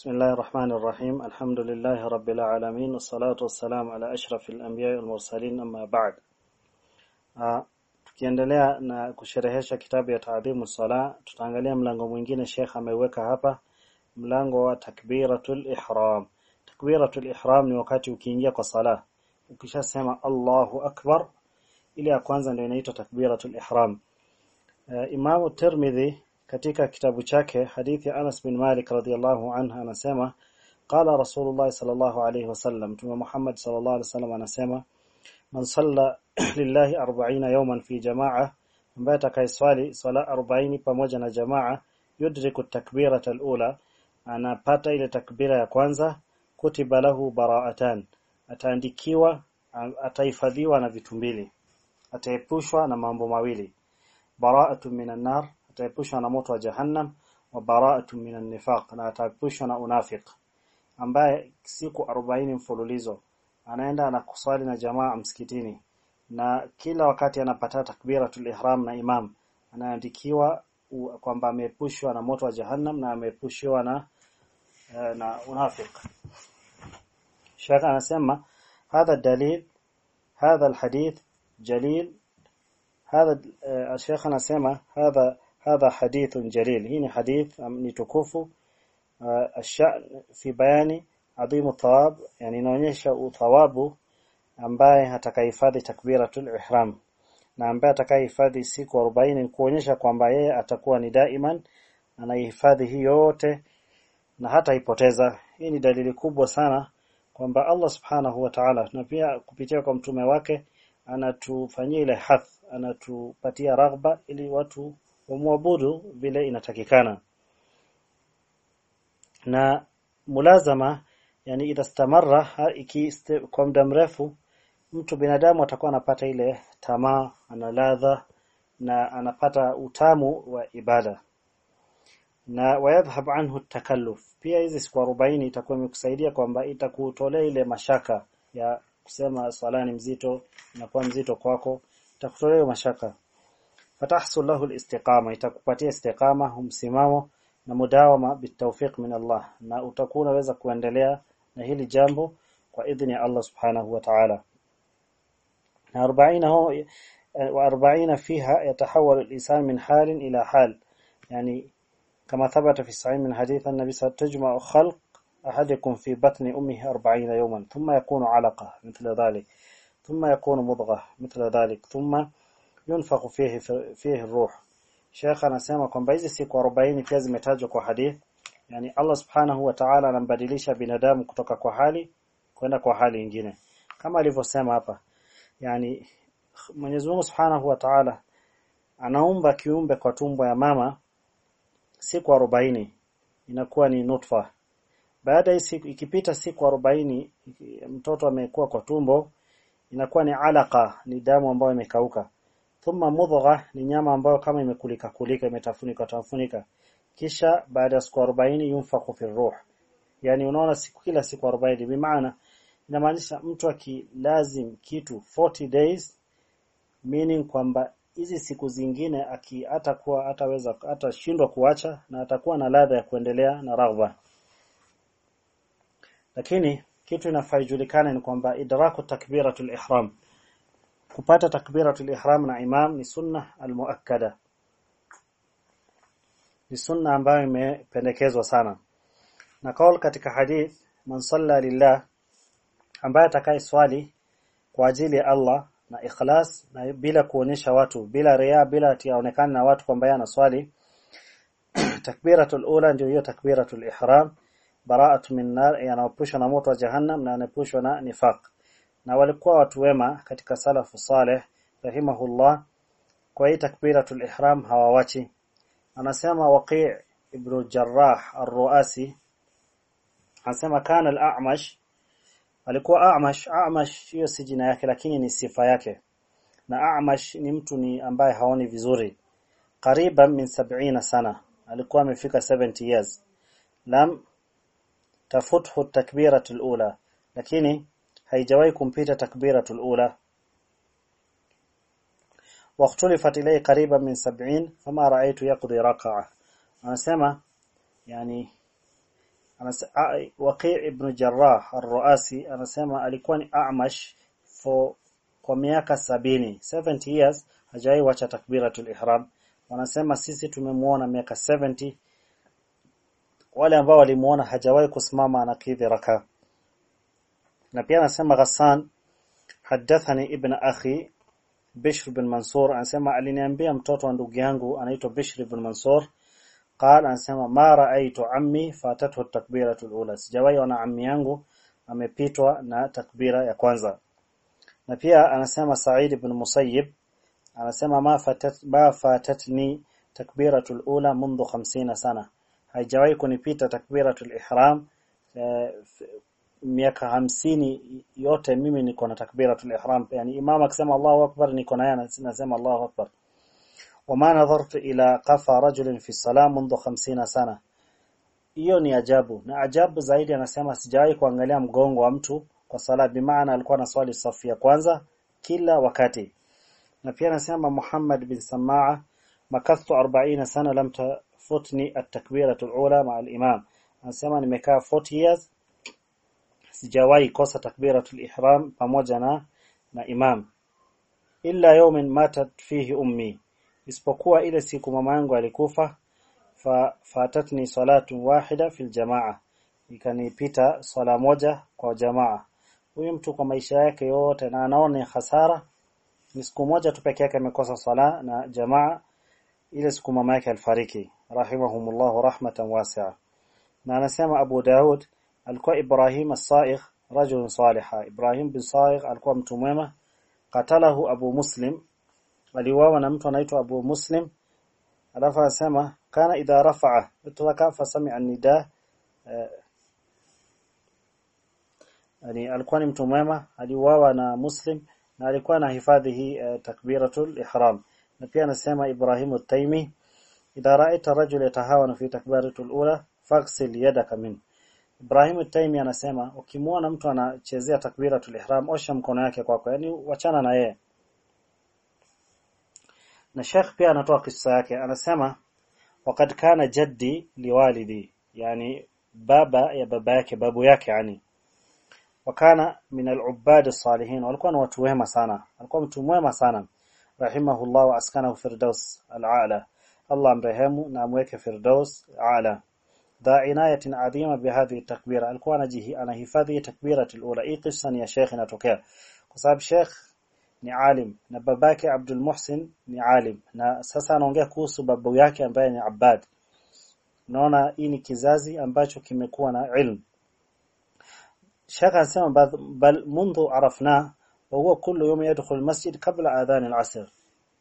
بسم الله الرحمن الرحيم الحمد لله رب العالمين والصلاة والسلام على أشرف الأنبياء والمرسلين أما بعد tukiendelea na kusherehesha kitabu ya taadhimu sala tutaangalia mlango mwingine Sheikh ameweka hapa mlango wa takbiratul ihram takbiratul ihram ni wakati ukiingia kwa sala ukishasema Allahu akbar ile ya kwanza ndio inaitwa takbiratul ihram uh, Imam Tirmidhi katika kitabu chake hadithi ya Anas bin Malik radhiyallahu anha anasema qala Rasulullah sallallahu alayhi wasallam Mtume Muhammad sallallahu alayhi wasallam anasema man salla lillahi 40 yawman fi jamaa ambaye atakayeswali swala 40 pamoja na jamaa yudriku takbirata alula anapata ile takbira ya kwanza kutiba lahu bara'atan ataandikiwa atahifadhiwa na vitu mbili ataepushwa na mambo mawili bara'atu minan nar ataepushwa na moto wa jahannam wa bara'atu minan nifaq na ataepushwa na unafiq ambaye siku 40 mfululizo anaenda na kuswali na jamaa msikitini na kila wakati anapata takbiratul ihram na imam anaandikiwa kwamba ameepushwa na moto wa jahannam na ameepushwa na na unafiq Sheikh anasema hadha dalil hadha alhadith jalil هذا الشيخ anasema hadha hadha hadithun jalil. Hii ni hadith ni tukufu. Uh, Shan fi bayani adhimu thawab. Yani inaonyesha uthawabu ambaye atakahifadhi takbiratul ihram. Na ambaye atakayehifadhi siku 40 kuonyesha kwamba yeye atakuwa ni daiman anaihifadhi hii yote na hata ipoteza hii ni dalili kubwa sana kwamba Allah subhanahu wa ta'ala na pia kupitia kwa mtume wake anatufanyia ile hath anatupatia raghba ili watu wamwabudu vile inatakikana. Na mulazama yani idha stamara iki kwa muda mrefu mtu binadamu atakuwa anapata ile tamaa analadha na anapata utamu wa ibada. Na wayadhhab anhu takalluf. Pia hizi siku 40 itakuwa imekusaidia kwamba itakutolea ile mashaka ya kusema swala ni mzito inakuwa mzito kwako itakutolea mashaka fatahsul lahu alistiqama itakupatia istiqama msimamo na mudawama bitawfiq min Allah na utakuwa unaweza kuendelea na hili jambo kwa idhini ya Allah subhanahu wa ta'ala na 40 هو و40 فيها يتحول الإنسان من حال إلى حال يعني كما ثبت في الصحيح من حديث النبي صلى الله عليه وسلم تجمع خلق أحدكم في بطن أمه أربعين يوما ثم يكون علقة مثل ذلك ثم يكون مضغة مثل ذلك ثم yunfakhu fihi fihi ruh. Sheikh anasema kwamba hizi siku 40 pia zimetajwa kwa hadith. Yani Allah subhanahu wa ta'ala anambadilisha binadamu kutoka kwa hali kwenda kwa hali nyingine. Kama alivyosema hapa yani Mwenyezi Mungu Subhanahu wa Ta'ala anaumba kiumbe kwa tumbo ya mama siku 40 inakuwa ni nutfa. Baada siku ikipita siku 40 mtoto amekuwa kwa tumbo inakuwa ni alaka ni damu ambayo imekauka thumma mudgha ni nyama ambayo kama imekulika kulika imetafunika tafunika kisha baada ya siku 40 yunfakhu fi ruh. Yani unaona siku kila siku 40 bimaana inamaanisha mtu akilazim kitu 40 days meaning kwamba hizi siku zingine aki ataweza atashindwa kuacha na atakuwa na ladha ya kuendelea na raghba lakini kitu inafaijulikana ni kwamba idraku takbiratul ihram kupata takbiratul ihram na imam ni sunna almuakkada. Ni sunna ambayo imependekezwa sana. Na kaul katika hadith man salla lillah ambaye atakaye swali kwa ajili ya Allah na ikhlas na bila kuonyesha watu bila ria bila tiaonekana na watu kwamba yana swali takbiratul ula ndio hiyo takbiratul ihram bara'atu min nar yanaopushwa na moto wa jahannam na anapushwa na nifaq na walikuwa watu wema katika salafu saleh rahimahullah kwa hii takbiratul ihram hawawachi. Anasema waqi' ibn jarrah ar-ruasi anasema kana al-a'mash alikuwa a'mash a'mash hiyo si jina yake lakini ni sifa yake. Na a'mash ni mtu ni ambaye haoni vizuri. Kariban min 70 sana alikuwa amefika 70 years. Lam tafuthu takbiratul ula lakini haijawahi kumpita takbiratul ula واختلفت إليه قريبا من سبعين فما رأيت يقضي ركعة anasema yani Waqi' ibn Jarrah ar-Ruasi anasema alikuwa ni A'mash for kwa miaka sabini 70 years hajawahi wacha takbiratul ihram wanasema sisi tumemuona miaka 70 wale ambao walimuona hajawahi kusimama anakidhi raka na pia anasema Ghassan hadathani ibn akhi Bishr bin Mansur anasema aliniambia mtoto wa ndugu yangu anaitwa Bishr bin Mansur قال anasema ma raaitu ammi fatathu takbiratu alula sijawahi ona ammi yangu amepitwa na takbira ya kwanza na pia anasema Sa'id ibn Musayyib anasema ma fatat ma fatatni takbiratu alula منذ 50 sana haijawahi kunipita takbiratu ihram miaka hamsini yote mimi niko na takbiratul ihram yani imam akisema Allahu akbar niko naye nasema Allahu akbar wama nadhartu ila qafa rajulin fi salam منذ 50 sana hiyo ni ajabu na ajabu zaidi anasema sijawahi kuangalia mgongo wa mtu kwa sala bimaana alikuwa na swali safu ya kwanza kila wakati na pia anasema Muhammad bin Samaa makathu 40 sana lam tafutni at-takbiratu al-ula ma al-imam anasema nimekaa 40 years sijawahi kosa takbiratul ihram pamoja na na imam. Illa yawmin matat fihi ummi. Isipokuwa ile siku mama yangu alikufa fa fatatni salatu wahida fil jamaa. Ikanipita sala moja kwa jamaa. Huyu mtu kwa maisha yake yote na anaona hasara ni siku moja tu peke yake amekosa sala na jamaa ile siku mama yake alifariki. Rahimahumullah rahmatan wasi'a. Na anasema Abu Daud الكو إبراهيم الصائغ رجل صالح. إبراهيم بن صائغ ألقى متوميمة قتله أبو مسلم. أليوا ونمت ونيت أبو مسلم. رفع سما كان إذا رفع اتلقى فسمع النداء. آه، يعني ألقى متوميمة أليوا ونا مسلم. ألقى نهفاده آه، تكبيرة الإحرام. نبيان سما إبراهيم التيمي. إذا رأيت الرجل يتهاون في تكبيرة الأولى فاغسل يدك منه. Ibrahim at-Taymi anasema ukimwona mtu anachezea takbiratul ihram osha mkono yake kwako. Yani wachana na yeye. Na Sheikh pia anatoa kisa yake. Anasema wakati kana jaddi liwalidi yani baba ya baba yake babu yake yani wakana min al-ubbad as-salihin walikuwa ni watu wema sana. Alikuwa mtu mwema sana. Rahimahullah wa firdaus al-aala Allah amrehemu na amweke firdaus aala dha inayatin adhima bihadhi takbira alikuwa anajihi anahifadhi takbiratul ula hii kisa ni ya Sheikh inatokea. Kwa sababu Sheikh ni alim na babake Abdul Muhsin ni alim. Na sasa anaongea kuhusu babu yake ambaye ni Abbad. Naona hii ni kizazi ambacho kimekuwa na ilmu Sheikh anasema bal mundu arafna wa huwa kullu yawm yadkhul almasjid qabla adhan alasr.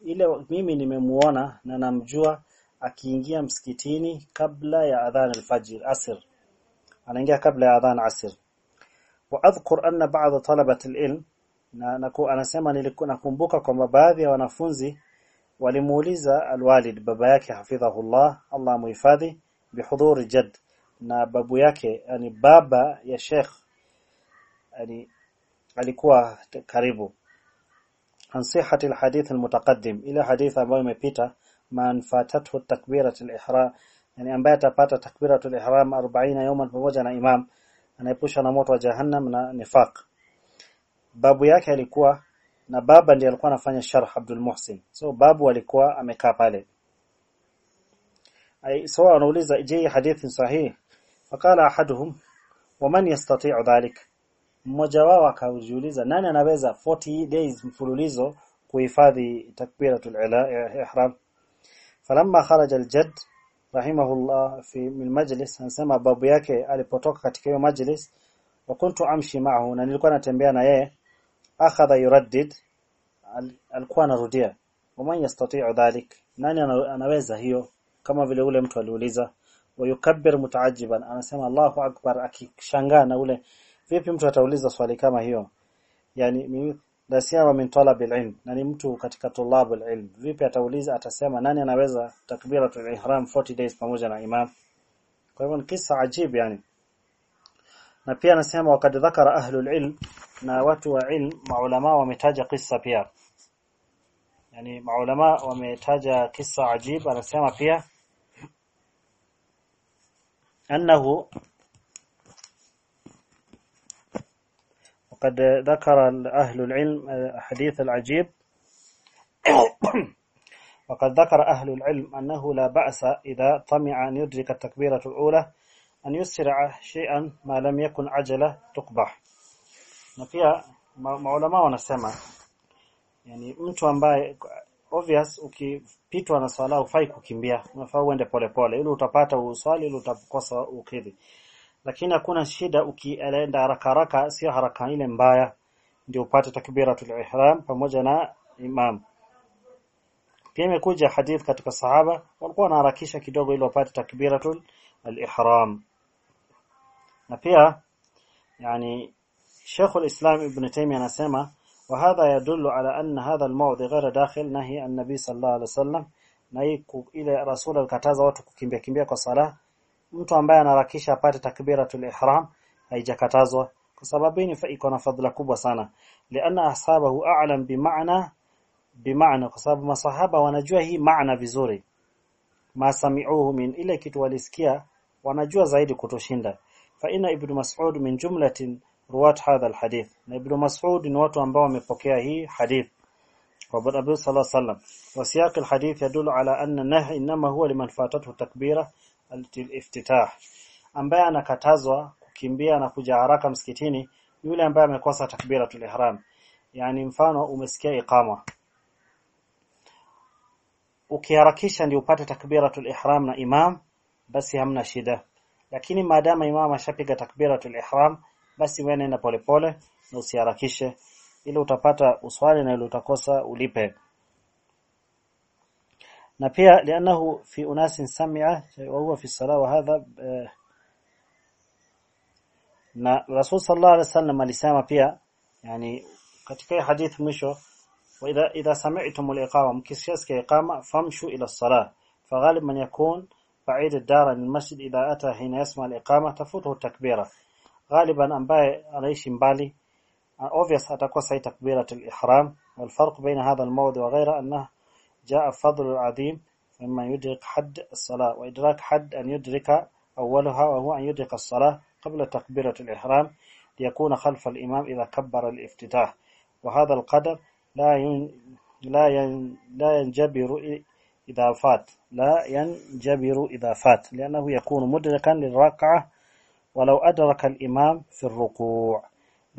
Ile mimi nimemuona na namjua akiingia msikitini kabla ya adhan alfajr asr. Anaingia kabla ya adhan asr. Wa adhkur anna ba'd talabat alilm na naku, anasema nilikuwa nakumbuka kwamba baadhi ya wanafunzi walimuuliza alwalid baba yake hafidhahullah Allah muhifadhi bihudhuri jad. Na babu yake yani baba ya Sheikh yani alikuwa karibu. An sihhati alhadith almutaqaddim ila hadith ambayo imepita man fatathu takbirat alihram yani ambaye atapata takbiratul ihram 40 yawman pamoja na imam anaepusha na moto wa jahannam na nifaq. Babu yake alikuwa na baba ndiye alikuwa anafanya sharh Abdul Muhsin. So babu alikuwa amekaa pale. Ai sawa anauliza je hadithi sahihi? Fakala ahaduhum waman yastati'u dhalik? Mmoja wao akaujiuliza nani anaweza 40 days mfululizo kuhifadhi takbiratul ihram falamma kharaja aljad rahimahullah fi min majlis anasema babu yake alipotoka katika hiyo majlis wa kuntu amshi ma'ahu na nilikuwa natembea na yeye akhadha yuraddid alikuwa anarudia waman yastati'u dhalik nani anaweza hiyo? Kama vile ule mtu aliuliza wayukabbir mutaajiban anasema Allahu akbar akishangaa na ule vipi mtu atauliza swali kama hiyo? Yani nasiama min talab alilm. Na ni mtu katika tulab alilm. Vipi atauliza atasema nani anaweza takbiratul ihram 40 days pamoja na imam? Kwa hivyo ni kisa ajibu yani. Na pia anasema wakad dhakara ahlul ilm na watu wa ilm maulama wametaja kisa pia. Yani maulama wametaja kisa ajib anasema pia annahu وقد ذكر أهل العلم حديث العجيب. وقد ذكر أهل العلم أنه لا بأس إذا طمع أن يدرك التكبيرة الأولى أن يسرع شيئا ما لم يكن عجلة تقبح. نفيا ما علماء ونسمع يعني mtu ambaye obvious ukipitwa na swala ufai kukimbia. Unafaa uende pole pole. Ili utapata uswali ili utakosa ukidhi. okay. lakini hakuna shida ukienda haraka haraka sio haraka ile mbaya ndio upate takbiratul ihram pamoja na imam pia imekuja hadith katika sahaba walikuwa wanaharakisha kidogo ili wapate takbiratul al-ihram na pia yani Sheikh al-Islam Ibn Taymiyyah anasema وهذا يدل على أن هذا الموضع غير داخل نهي النبي صلى الله عليه وسلم na hii ile rasul alikataza watu kukimbia kimbia kwa sala mtu ambaye anaharakisha apate takbiratul ihram haijakatazwa. Kwa sababu ni iko na fadhila kubwa sana. Liana ashabahu a'lam bimaana bimaana kwa sababu masahaba wanajua hii maana vizuri. Masami'uhu min ile kitu walisikia wanajua zaidi kutoshinda. Fa ina ibn mas'ud min jumlatin ruwat hadha alhadith. Na ibn mas'ud ni watu ambao wamepokea hii hadith. Wa Nabii sallallahu alayhi wasallam. Wa siyaq alhadith yadullu ala anna nahy inma huwa liman fatatuhu takbira al-iftitah ambaye anakatazwa kukimbia na kuja haraka msikitini yule ambaye amekosa takbiratul ihram. Yani mfano umesikia iqama. Ukiharakisha ndio upate takbiratul ihram na imam basi hamna shida. Lakini maadama imam ashapiga takbiratul ihram basi wewe nenda polepole na usiharakishe. Ili utapata uswali na ile utakosa ulipe نبيه لأنه في أناس سمع وهو في الصلاة وهذا آه، رسول صلى الله عليه وسلم لسامة فيها. يعني كتك حديث مشو. وإذا إذا سمعتم الإقامة مكسيس كإقامة فامشوا إلى الصلاة. فغالب من يكون بعيد الدار من المسجد إذا أتى حين يسمع الإقامة تفوته التكبيرة غالبا أنباي عليش مبالي. أوفيس أتكوسي تكبيرة الإحرام. والفرق بين هذا الموضوع وغيره أنه جاء فضل العظيم مما يدرك حد الصلاة وإدراك حد أن يدرك أولها وهو أن يدرك الصلاة قبل تكبيرة الإحرام ليكون خلف الإمام إذا كبر الافتتاح. وهذا القدر لا ين لا ين لا ينجبر إذا فات. لا ينجبر إذا فات لأنه يكون مدركا للركعة ولو أدرك الإمام في الركوع.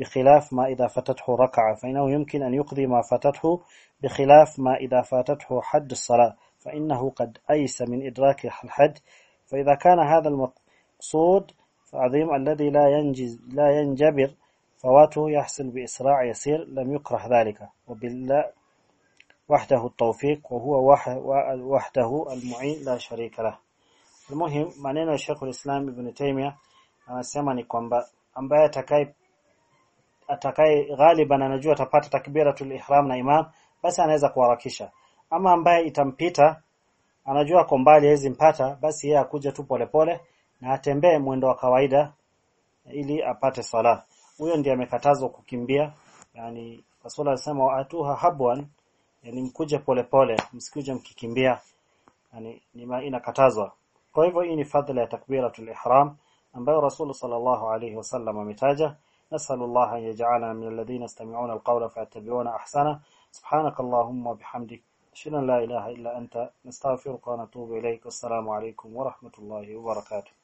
بخلاف ما إذا فاتته ركعة فإنه يمكن أن يقضي ما فاتته بخلاف ما إذا فاتته حد الصلاة فإنه قد أيس من إدراك الحد. فإذا كان هذا المقصود فعظيم الذي لا ينجز لا ينجبر فواته يحصل بإسراع يسير لم يكره ذلك. وبالله وحده التوفيق وهو وحده المعين لا شريك له. المهم maneno ya Sheikh al-Islam Ibn Taymiyyah anasema ni kwamba atakaye ghaliban anajua atapata takbiratul ihram na imam basi anaweza kuharakisha. Ama ambaye itampita anajua kwa mbali hawezi mpata basi yeye akuja tu polepole na atembee mwendo wa kawaida ili apate sala huyo ndiye amekatazwa kukimbia yani Rasul alisema waatuha habwan yani mkuje polepole msikuje mkikimbia. Yani ni inakatazwa. Kwa hivyo hii ni fadhila ya takbiratul ihram ambayo Rasulullah sallallahu alayhi wasallam ametaja نسأل الله أن يجعلنا من الذين يستمعون القول فيتبعون أحسنه. سبحانك اللهم وبحمدك أشهد أن لا إله إلا أنت نستغفرك ونتوب إليك. والسلام عليكم ورحمة الله وبركاته.